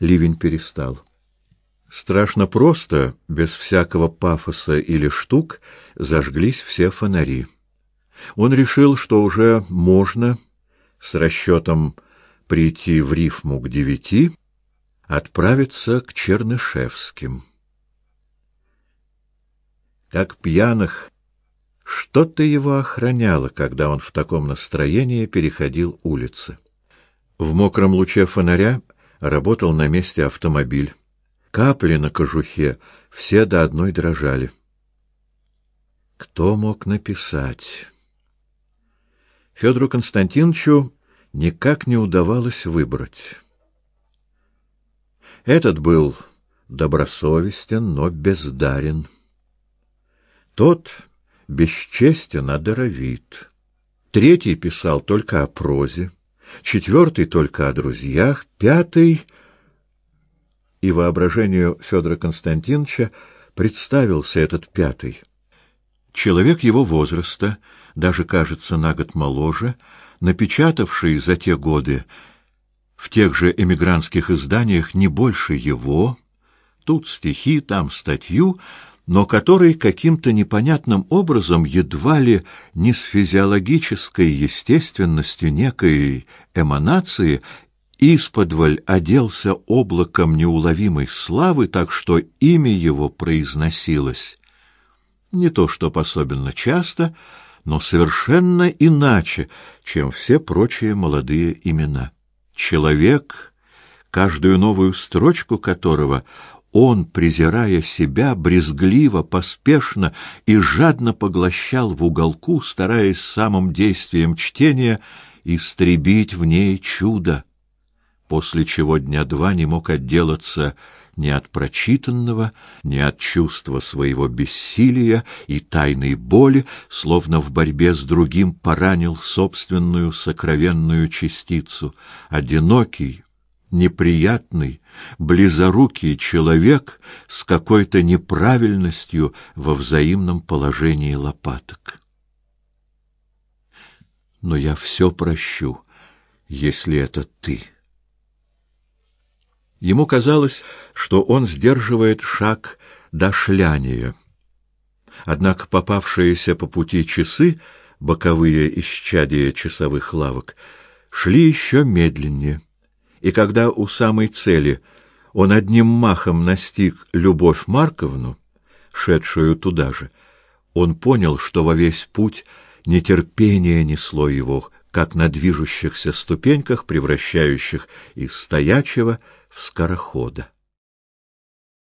ливень перестал. Страшно просто, без всякого пафоса или штук, зажглись все фонари. Он решил, что уже можно, с расчетом прийти в рифму к девяти, отправиться к Чернышевским. Как пьяных, что-то его охраняло, когда он в таком настроении переходил улицы. В мокром луче фонаря работал на месте автомобиль. Капли на кожухе все до одной дрожали. Кто мог написать? Федору Константиновичу никак не удавалось выбрать. Этот был добросовестен, но бездарен. Тот бесчестен, а даровит. Третий писал только о прозе, четвертый только о друзьях, пятый и воображению Федора Константиновича представился этот пятый. Человек его возраста, даже, кажется, на год моложе, напечатавший за те годы в тех же эмигрантских изданиях не больше его, тут стихи, там статью, но который каким-то непонятным образом едва ли не с физиологической естественностью некой эманации исподволь оделся облаком неуловимой славы, так что имя его произносилось не то что особенно часто, но совершенно иначе, чем все прочие молодые имена. Человек, каждую новую строчку которого он, презирая себя, брезгливо, поспешно и жадно поглощал в уголку, стараясь самым действием чтения истребить в ней чудо, после чего дня два не мог отделаться ни от прочитанного, ни от чувства своего бессилия и тайной боли, словно в борьбе с другим поранил собственную сокровенную частицу. Одинокий, неприятный, близорукий человек с какой-то неправильностью во взаимном положении лопаток. Но я все прощу, если это ты. Ему казалось, что он сдерживает шаг до шляния. Однако попавшиеся по пути часы, боковые исчадия часовых лавок, шли еще медленнее. И когда у самой цели он одним махом настиг Любовь Марковну, шедшую туда же, он понял, что во весь путь нетерпение несло его, как на движущихся ступеньках, превращающих из стоячего скорохода.